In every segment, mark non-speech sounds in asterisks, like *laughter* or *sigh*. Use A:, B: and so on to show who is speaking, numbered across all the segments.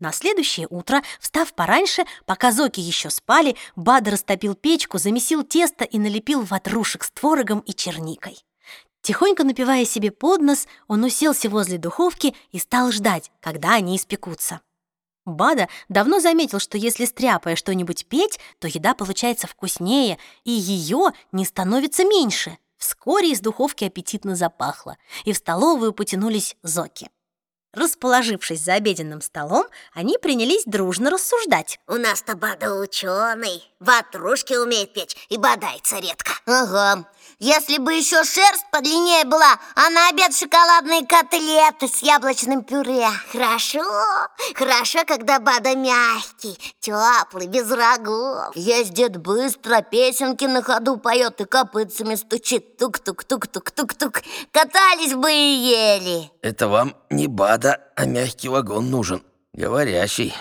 A: На следующее утро, встав пораньше, пока зоки еще спали, Бада растопил печку, замесил тесто и налепил ватрушек с творогом и черникой. Тихонько напивая себе под нос, он уселся возле духовки и стал ждать, когда они испекутся. Бада давно заметил, что если стряпая что-нибудь петь, то еда получается вкуснее, и ее не становится меньше. Вскоре из духовки аппетитно запахло, и в столовую потянулись зоки. Расположившись за обеденным столом, они принялись дружно рассуждать.
B: У нас-то Бада ученый, ватрушки умеет печь и бодается редко.
C: Ага, если бы еще шерсть подлиннее была, а на обед шоколадные котлеты с яблочным пюре.
B: Хорошо, хорошо, когда Бада мягкий, теплый, без рогов.
C: Ездит быстро, песенки на ходу поет и копытцами стучит. Тук-тук-тук-тук-тук-тук. Катались бы и ели.
D: Это вам не Бада, а мягкий вагон нужен. Говорящий.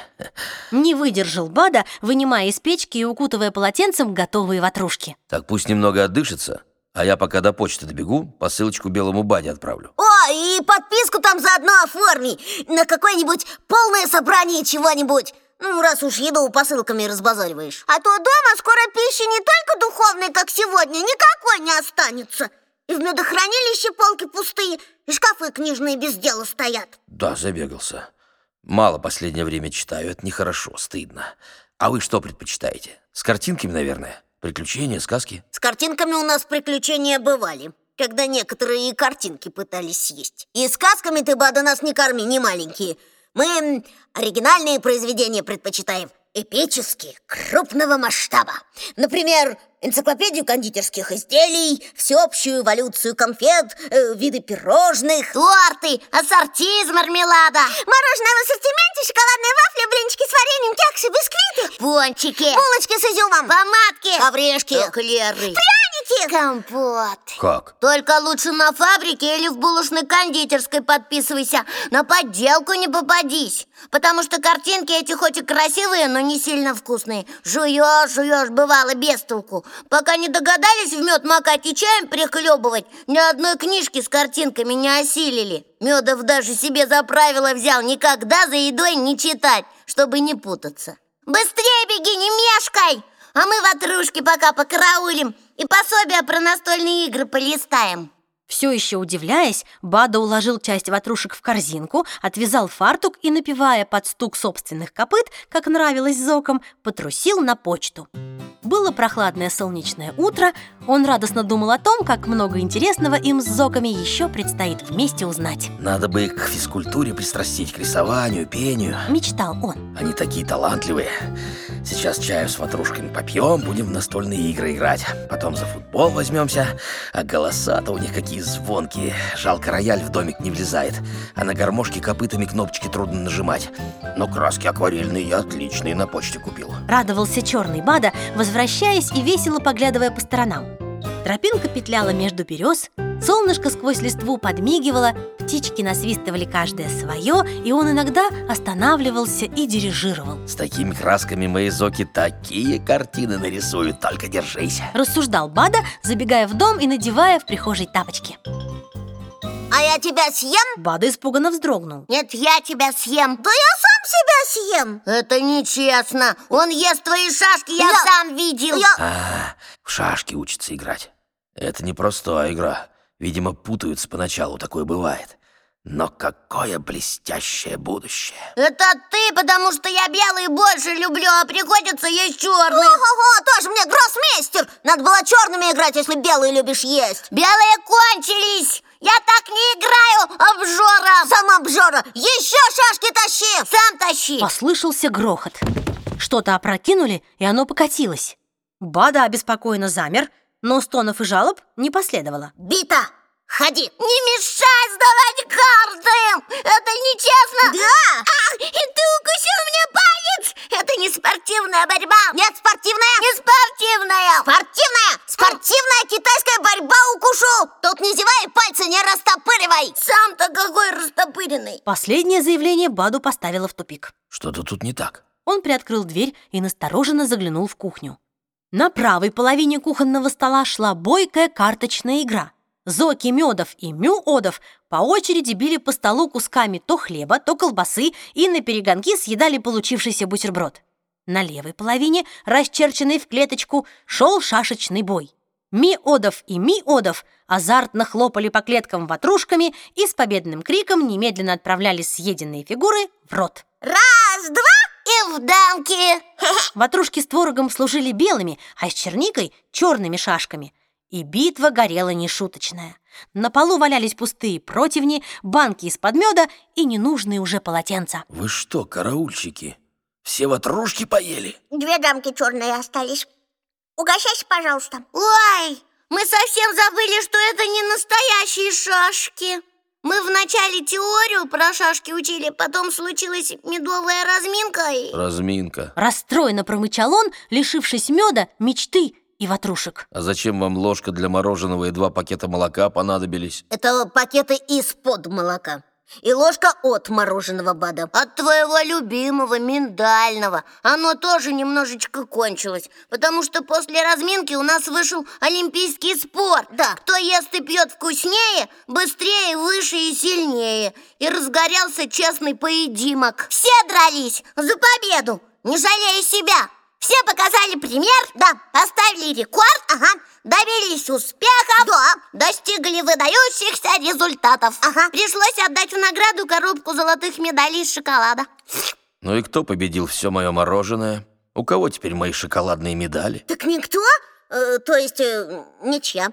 A: Не выдержал Бада, вынимая из печки и укутывая полотенцем готовые ватрушки.
D: Так пусть немного отдышится, а я пока до почты добегу, посылочку белому Баде отправлю.
B: О, и подписку там заодно оформи на какое-нибудь полное собрание чего-нибудь. Ну, раз уж еду посылками разбазариваешь. А то дома скоро пищи не только духовной, как сегодня, никакой не останется. И в медохранилище полки пустые, и шкафы книжные без дела стоят.
D: Да, забегался. Мало последнее время читаю, это нехорошо, стыдно. А вы что предпочитаете? С картинками, наверное? Приключения, сказки?
B: С картинками у нас приключения бывали Когда некоторые и картинки пытались съесть. И сказками ты, Бада, нас не корми, не маленькие. Мы оригинальные произведения предпочитаем Эпические, крупного масштаба. Например, энциклопедию кондитерских изделий, всеобщую эволюцию конфет, э, виды пирожных,
C: торты, ассорти из мармелада,
B: мороженое в ассортименте, шоколадные вафли, блинчики с вареньем, кексы, бисквиты,
C: пончики,
B: булочки с изюмом,
C: помадки,
B: коврешки,
C: эклеры,
B: пряники,
C: компот.
D: Как?
C: Только лучше на фабрике или в булочной кондитерской подписывайся, на подделку не попадись, потому что картинки эти хоть и красивые, но не сильно вкусные. Жуешь, жуешь, бывало без толку. Пока не догадались в мед макать и чаем прихлебывать, ни одной книжки с картинками не осилили. Медов даже себе за правило взял никогда за едой не читать, чтобы не путаться. Быстрее беги, не мешкай! А мы ватрушки пока покараулим и пособия про настольные игры полистаем.
A: Все еще удивляясь, Бада уложил часть ватрушек в корзинку, отвязал фартук и, напевая под стук собственных копыт, как нравилось зоком, потрусил на почту. Было прохладное солнечное утро, он радостно думал о том, как много интересного им с зоками еще предстоит вместе узнать.
D: Надо бы их к физкультуре пристрастить, к рисованию, пению.
A: Мечтал он.
D: Они такие талантливые. Сейчас чаю с ватрушками попьем, будем в настольные игры играть. Потом за футбол возьмемся. А голоса-то у них какие звонкие. Жалко, рояль в домик не влезает. А на гармошке копытами кнопочки трудно нажимать. Но краски акварельные я отличные на почте купил.
A: Радовался черный Бада, возвращаясь и весело поглядывая по сторонам. Тропинка петляла между берез, солнышко сквозь листву подмигивало, птички насвистывали каждое свое, и он иногда останавливался и дирижировал.
D: С такими красками мои зоки такие картины нарисуют, только держись.
A: Рассуждал Бада, забегая в дом и надевая в прихожей тапочки.
B: А я тебя съем?
A: Бада испуганно вздрогнул.
C: Нет, я тебя съем.
B: Да я сам себя съем.
C: Это нечестно. Он ест твои шашки, я,
B: Я-
C: сам видел.
B: Я...
D: А, в шашки учатся играть. Это не простая игра. Видимо, путаются поначалу, такое бывает. Но какое блестящее будущее.
C: Это ты, потому что я белый больше люблю, а приходится есть черный.
B: Ого-го, тоже мне гроссмейстер. Надо было черными играть, если белые любишь есть.
C: Белые кончились. Я так не играю, обжора.
B: Сам обжора, еще шашки тащи.
C: Сам тащи.
A: Послышался грохот. Что-то опрокинули, и оно покатилось. Бада обеспокоенно замер, но стонов и жалоб не последовало.
B: Бита, ходи.
C: Не мешай сдавать карты! Это нечестно!
B: Да.
C: А, и ты укусил мне палец! Это не спортивная борьба!
B: Нет, спортивная.
C: Не спортивная!
B: Спортивная! Спортивная китайская борьба укушу! Тут не зевай пальцы не растопыривай!
C: Сам-то какой растопыренный!
A: Последнее заявление Баду поставило в тупик.
D: Что-то тут не так.
A: Он приоткрыл дверь и настороженно заглянул в кухню. На правой половине кухонного стола шла бойкая карточная игра. Зоки Медов и Мю-Одов по очереди били по столу кусками то хлеба, то колбасы и на перегонки съедали получившийся бутерброд. На левой половине, расчерченной в клеточку, шел шашечный бой. Ми-Одов и Ми-Одов азартно хлопали по клеткам ватрушками и с победным криком немедленно отправляли съеденные фигуры в рот.
B: Раз, два
C: в дамки!
A: Ватрушки с творогом служили белыми, а с черникой — черными шашками. И битва горела нешуточная. На полу валялись пустые противни, банки из-под меда и ненужные уже полотенца.
D: Вы что, караульщики, все ватрушки поели?
B: Две дамки черные остались. Угощайся, пожалуйста.
C: Ой, мы совсем забыли, что это не настоящие шашки. Мы вначале теорию про шашки учили, потом случилась медовая разминка и...
D: Разминка.
A: Расстроенно промычал он, лишившись меда, мечты и ватрушек.
D: А зачем вам ложка для мороженого и два пакета молока понадобились?
B: Это пакеты из-под молока. И ложка от мороженого БАДа.
C: От твоего любимого, миндального. Оно тоже немножечко кончилось, потому что после разминки у нас вышел олимпийский спор.
B: Да.
C: Кто ест и пьет вкуснее, быстрее, выше и сильнее. И разгорелся честный поединок. Все дрались за победу, не жалея себя. Все показали пример, да, поставили рекорд, ага, добились успехов,
B: Да.
C: Достигли выдающихся результатов.
B: Ага.
C: Пришлось отдать в награду коробку золотых медалей из шоколада.
D: Ну и кто победил все мое мороженое? У кого теперь мои шоколадные медали?
B: Так никто? Э, то есть э, ничья.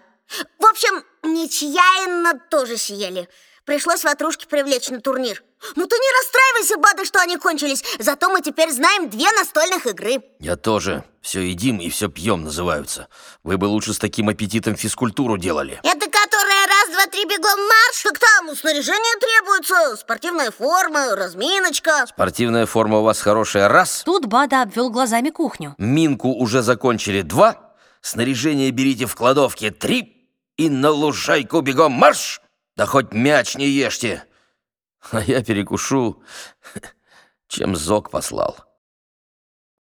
B: В общем, нечаянно тоже съели. Пришлось ватрушки привлечь на турнир. Ну ты не расстраивайся, Бада, что они кончились. Зато мы теперь знаем две настольных игры.
D: Я тоже. Все едим и все пьем называются. Вы бы лучше с таким аппетитом физкультуру делали.
C: Это которая раз, два, три, бегом марш?
B: Так там снаряжение требуется, спортивная форма, разминочка.
D: Спортивная форма у вас хорошая раз.
A: Тут Бада обвел глазами кухню.
D: Минку уже закончили два. Снаряжение берите в кладовке три. И на лужайку бегом марш. Да хоть мяч не ешьте. А я перекушу, *laughs* чем зок послал.